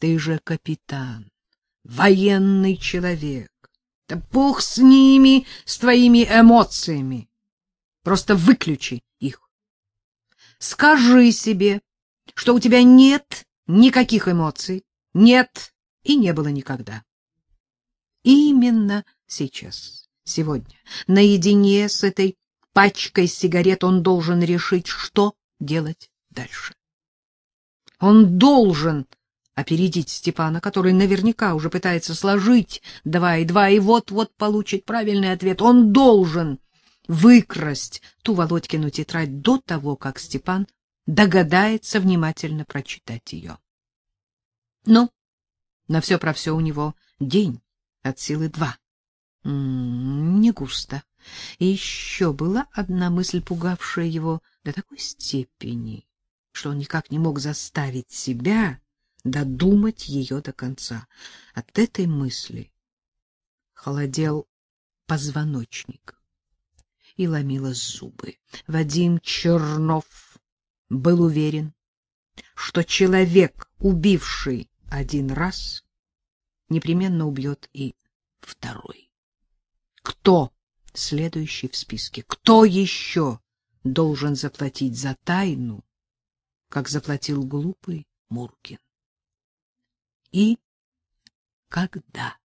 Ты же капитан, военный человек. Да бог с ними, с твоими эмоциями. Просто выключи их. Скажи себе, что у тебя нет никаких эмоций, нет и не было никогда. Именно сейчас, сегодня, наедине с этой пачкой сигарет он должен решить, что делать дальше. Он должен опередить Степана, который наверняка уже пытается сложить два и два, и вот-вот получит правильный ответ. Он должен выкрасть ту Володькину тетрадь до того, как Степан догадается внимательно прочитать ее. Ну, на все про все у него день от силы два. М -м, не густо. И еще была одна мысль, пугавшая его до такой степени, что он никак не мог заставить себя додумать ее до конца. От этой мысли холодел позвоночник и ломило зубы. Вадим Чернов был уверен, что человек, убивший один раз, непременно убьет и второй. Кто следующий в списке? Кто еще должен заплатить за тайну, как заплатил глупый Муркин? И когда?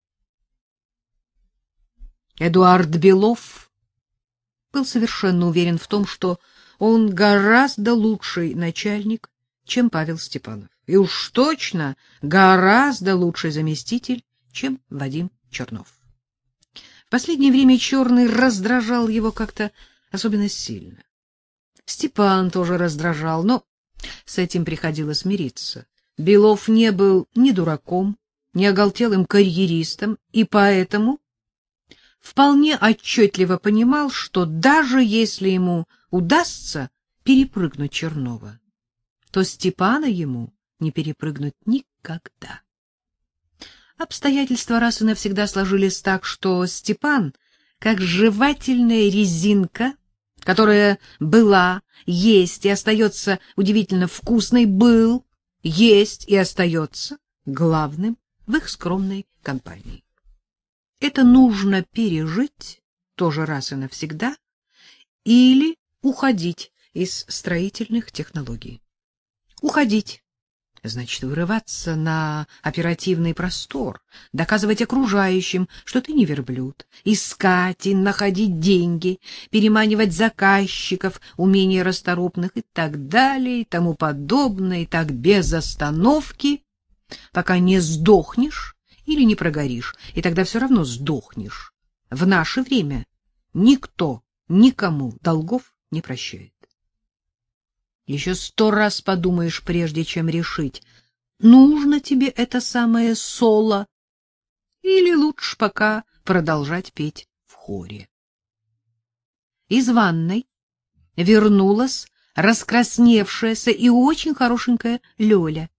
Эдуард Белов был совершенно уверен в том, что он гораздо лучший начальник, чем Павел Степанов. И уж точно гораздо лучший заместитель, чем Вадим Чернов. В последнее время Черный раздражал его как-то особенно сильно. Степан тоже раздражал, но с этим приходилось смириться. Белов не был ни дураком, ни оголтелым карьеристом, и поэтому вполне отчетливо понимал, что даже если ему удастся перепрыгнуть Чернова, то Степана ему не перепрыгнуть никогда. Обстоятельства раз и навсегда сложились так, что Степан, как жевательная резинка, которая была, есть и остается удивительно вкусной, был, есть и остается главным в их скромной компании. Это нужно пережить тоже раз и навсегда или уходить из строительных технологий. Уходить значит вырываться на оперативный простор, доказывать окружающим, что ты не верблюд, искать и находить деньги, переманивать заказчиков, умения расторопных и так далее, и тому подобное, и так без остановки, пока не сдохнешь или не прогоришь, и тогда все равно сдохнешь. В наше время никто никому долгов не прощает. Еще сто раз подумаешь, прежде чем решить, нужно тебе это самое соло или лучше пока продолжать петь в хоре. Из ванной вернулась раскрасневшаяся и очень хорошенькая Лёля.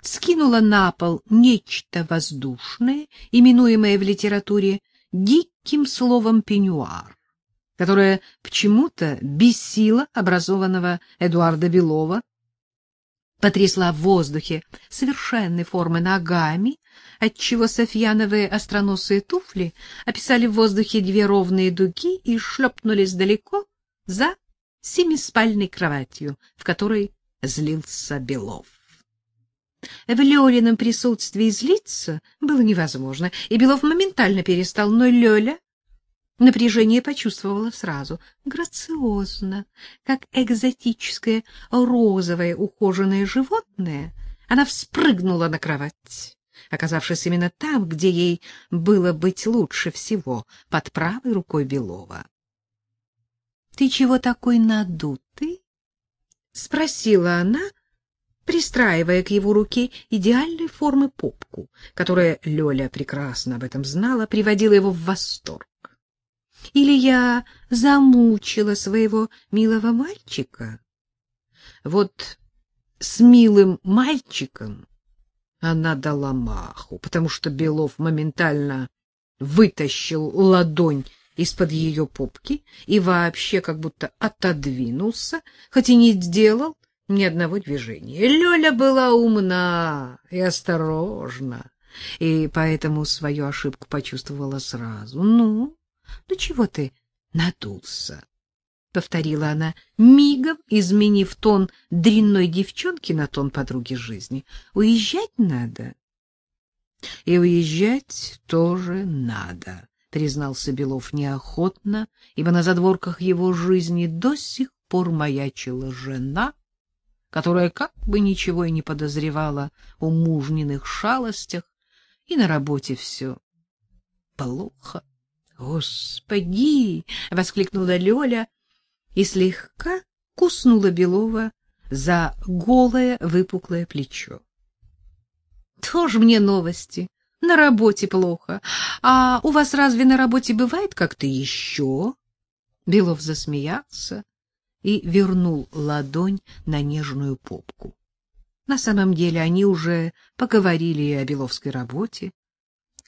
Скинула на пол нечто воздушное, именуемое в литературе диким словом пеньюар которая почему-то бесила образованного Эдуарда Белова, потрясла в воздухе совершенной формы ногами, отчего софьяновые остроносые туфли описали в воздухе две ровные дуги и шлепнулись далеко за семиспальной кроватью, в которой злился Белов. В Лёлином присутствии злиться было невозможно, и Белов моментально перестал, но Лёля Напряжение почувствовала сразу, грациозно, как экзотическое розовое ухоженное животное. Она вспрыгнула на кровать, оказавшись именно там, где ей было быть лучше всего, под правой рукой Белова. — Ты чего такой надутый? — спросила она, пристраивая к его руке идеальной формы попку, которая, Лёля прекрасно об этом знала, приводила его в восторг. Или я замучила своего милого мальчика? Вот с милым мальчиком она дала маху, потому что Белов моментально вытащил ладонь из-под ее попки и вообще как будто отодвинулся, хоть и не сделал ни одного движения. Лёля была умна и осторожна, и поэтому свою ошибку почувствовала сразу. Ну, ну чего ты надулся? — повторила она, мигом изменив тон дрянной девчонки на тон подруги жизни. — Уезжать надо. — И уезжать тоже надо, — признался Белов неохотно, ибо на задворках его жизни до сих пор маячила жена, которая как бы ничего и не подозревала о мужниных шалостях, и на работе все плохо. «Господи!» — воскликнула Лёля и слегка куснула Белова за голое выпуклое плечо. «Тоже мне новости. На работе плохо. А у вас разве на работе бывает как-то еще?» Белов засмеялся и вернул ладонь на нежную попку. На самом деле они уже поговорили о Беловской работе,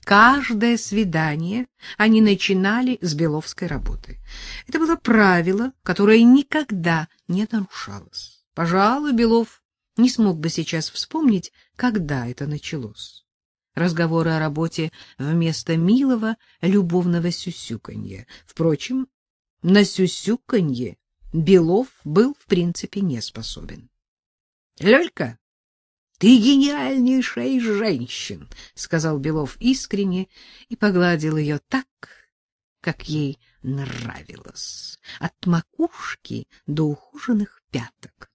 Каждое свидание они начинали с Беловской работы. Это было правило, которое никогда не нарушалось. Пожалуй, Белов не смог бы сейчас вспомнить, когда это началось. Разговоры о работе вместо милого любовного сюсюканья. Впрочем, на сюсюканье Белов был в принципе не способен. — Лёлька, ты гениальнейшая из женщин, сказал Белов искренне и погладил ее так, как ей нравилось, от макушки до ухоженных пяток.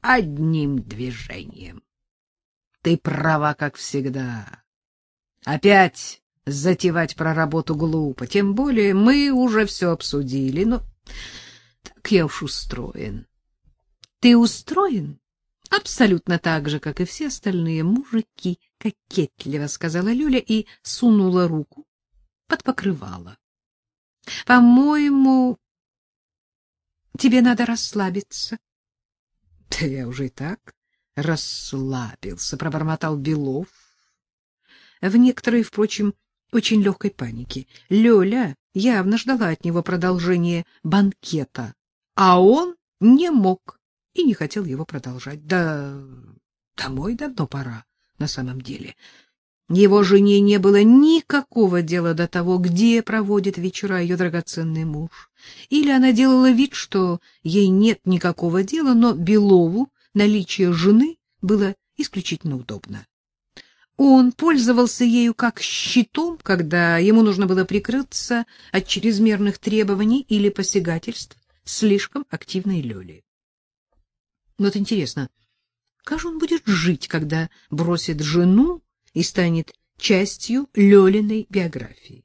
Одним движением. Ты права, как всегда. Опять затевать про работу глупо, тем более мы уже все обсудили, но так я уж устроен. Ты устроен? Абсолютно так же, как и все остальные мужики, кокетливо сказала Люля и сунула руку под покрывало. По-моему, тебе надо расслабиться. Да я уже и так расслабился, пробормотал Белов. В некоторой, впрочем, очень легкой панике. Лёля явно ждала от него продолжения банкета, а он не мог и не хотел его продолжать. Да домой давно пора, на самом деле. Его жене не было никакого дела до того, где проводит вечера ее драгоценный муж. Или она делала вид, что ей нет никакого дела, но Белову наличие жены было исключительно удобно. Он пользовался ею как щитом, когда ему нужно было прикрыться от чрезмерных требований или посягательств слишком активной Лёли. Вот интересно, как же он будет жить, когда бросит жену и станет частью Лёлиной биографии?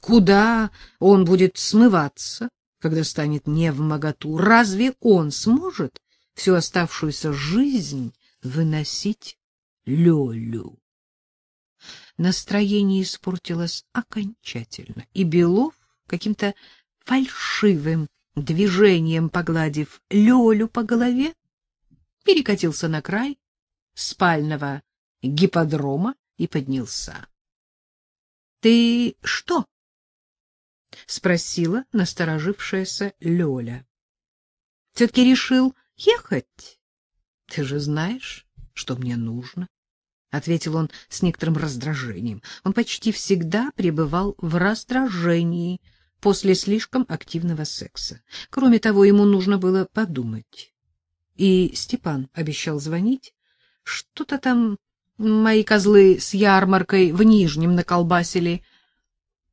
Куда он будет смываться, когда станет не в? Разве он сможет всю оставшуюся жизнь выносить Лёлю? Настроение испортилось окончательно, и Белов каким-то фальшивым движением погладив Лёлю по голове, перекатился на край спального гипподрома и поднялся. — Ты что? — спросила насторожившаяся Лёля. — Все-таки решил ехать? Ты же знаешь, что мне нужно. — ответил он с некоторым раздражением. Он почти всегда пребывал в раздражении после слишком активного секса. Кроме того, ему нужно было подумать. И Степан обещал звонить. Что-то там мои козлы с ярмаркой в Нижнем наколбасили.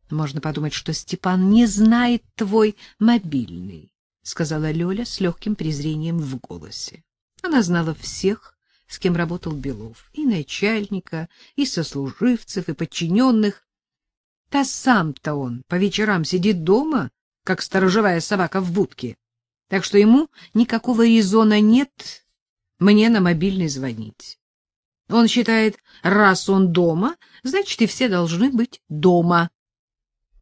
Можно подумать, что Степан не знает твой мобильный, сказала Лёля с легким презрением в голосе. Она знала всех, с кем работал Белов, и начальника, и сослуживцев, и подчиненных. Та сам-то он по вечерам сидит дома, как сторожевая собака в будке. Так что ему никакого резона нет мне на мобильный звонить. Он считает, раз он дома, значит, и все должны быть дома.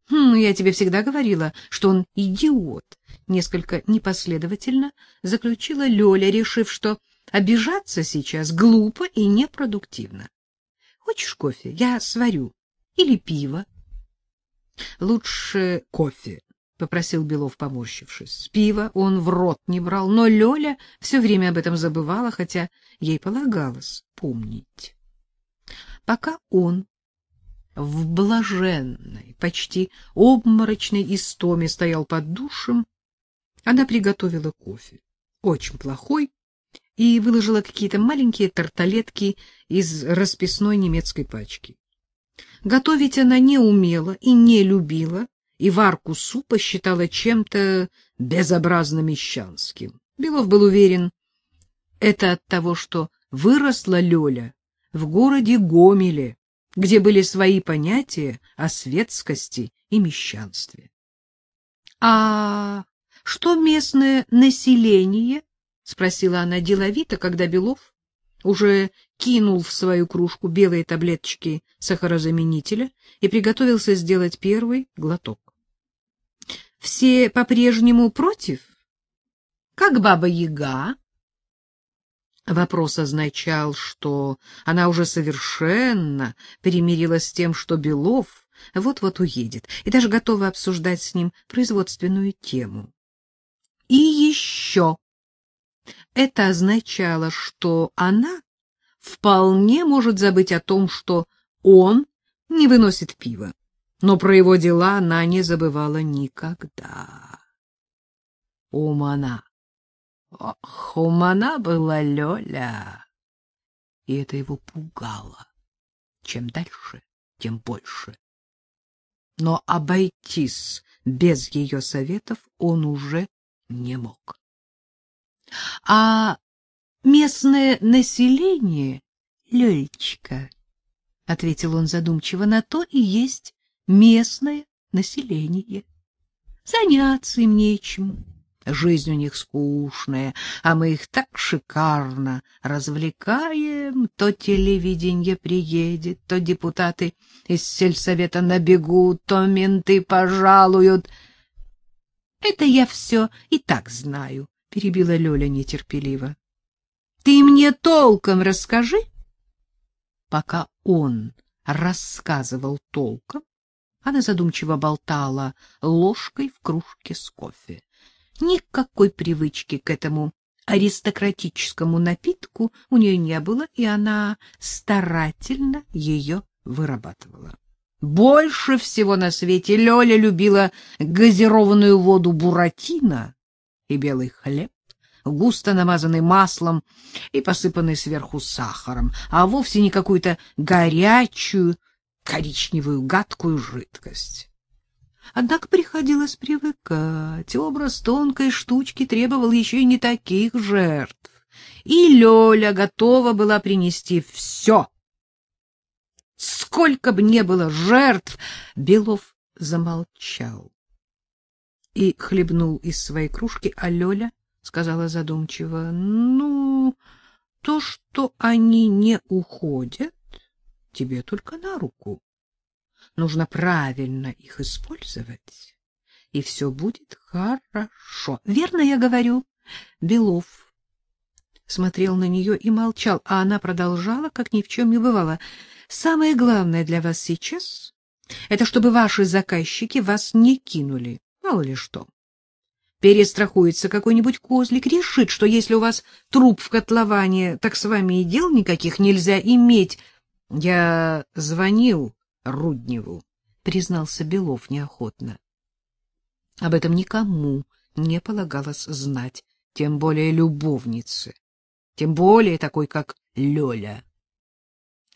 Хм, я тебе всегда говорила, что он идиот. Несколько непоследовательно заключила Лёля, решив, что обижаться сейчас глупо и непродуктивно. Хочешь кофе? Я сварю. Или пиво? Лучше кофе, попросил Белов, поморщившись. Пиво он в рот не брал, но Лёля все время об этом забывала, хотя ей полагалось помнить. Пока он в блаженной, почти обморочной истоме стоял под душем, она приготовила кофе, очень плохой, и выложила какие-то маленькие тарталетки из расписной немецкой пачки. Готовить она не умела и не любила, и варку супа считала чем-то безобразно мещанским. Белов был уверен, это от того, что выросла Лёля в городе Гомеле, где были свои понятия о светскости и мещанстве. — А что местное население? — спросила она деловито, когда Белов уже кинул в свою кружку белые таблеточки сахарозаменителя и приготовился сделать первый глоток. — Все по-прежнему против? Как баба-яга? Вопрос означал, что она уже совершенно примирилась с тем, что Белов вот-вот уедет, и даже готова обсуждать с ним производственную тему. И еще. Это означало, что она вполне может забыть о том, что он не выносит пива, но про его дела она не забывала никогда. Умана. Ох, умана была Лёля. И это его пугало. Чем дальше, тем больше. Но обойтись без ее советов он уже не мог. А местное население, Лёлечка, — ответил он задумчиво, — на то и есть местное население. Заняться им нечем. Жизнь у них скучная, а мы их так шикарно развлекаем. То телевидение приедет, то депутаты из сельсовета набегут, то менты пожалуют. Это я все и так знаю, — перебила Лёля нетерпеливо. — Ты мне толком расскажи. Пока он рассказывал толком, она задумчиво болтала ложкой в кружке с кофе. Никакой привычки к этому аристократическому напитку у нее не было, и она старательно ее вырабатывала. Больше всего на свете Лёля любила газированную воду буратино и белый хлеб, густо намазанный маслом и посыпанный сверху сахаром, а вовсе не какую-то горячую коричневую гадкую жидкость. Однако приходилось привыкать. Образ тонкой штучки требовал еще и не таких жертв. И Лёля готова была принести все, Сколько бы не было жертв, Белов замолчал и хлебнул из своей кружки, а Лёля сказала задумчиво: "Ну, то, что они не уходят, тебе только на руку. Нужно правильно их использовать, и все будет хорошо. Верно я говорю?" Белов смотрел на нее и молчал, а она продолжала, как ни в чем не бывало: Самое главное для вас сейчас — это чтобы ваши заказчики вас не кинули, мало ли что. Перестрахуется какой-нибудь козлик, решит, что если у вас труп в котловане, так с вами и дел никаких нельзя иметь. Я звонил Рудневу, признался Белов неохотно. Об этом никому не полагалось знать, тем более любовнице, тем более такой, как Лёля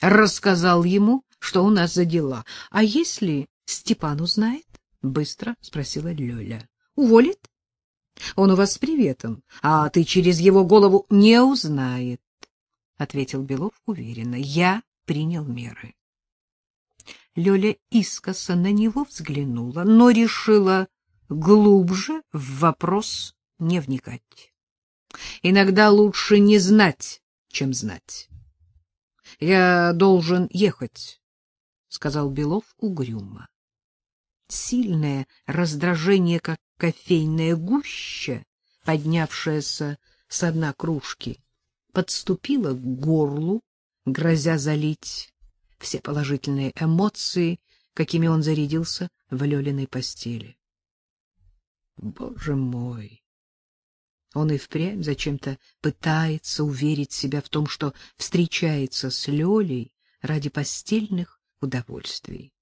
рассказал ему, что у нас за дела. А если Степан узнает? быстро спросила Лёля. Уволит? Он у вас с приветом, а ты через его голову не узнает, ответил Белов уверенно. Я принял меры. Лёля искоса на него взглянула, но решила глубже в вопрос не вникать. Иногда лучше не знать, чем знать. — Я должен ехать, — сказал Белов угрюмо. Сильное раздражение, как кофейная гуща, поднявшаяся с дна кружки, подступило к горлу, грозя залить все положительные эмоции, какими он зарядился в Лёлиной постели. Боже мой! Он и впрямь зачем-то пытается уверить себя в том, что встречается с Лёлей ради постельных удовольствий.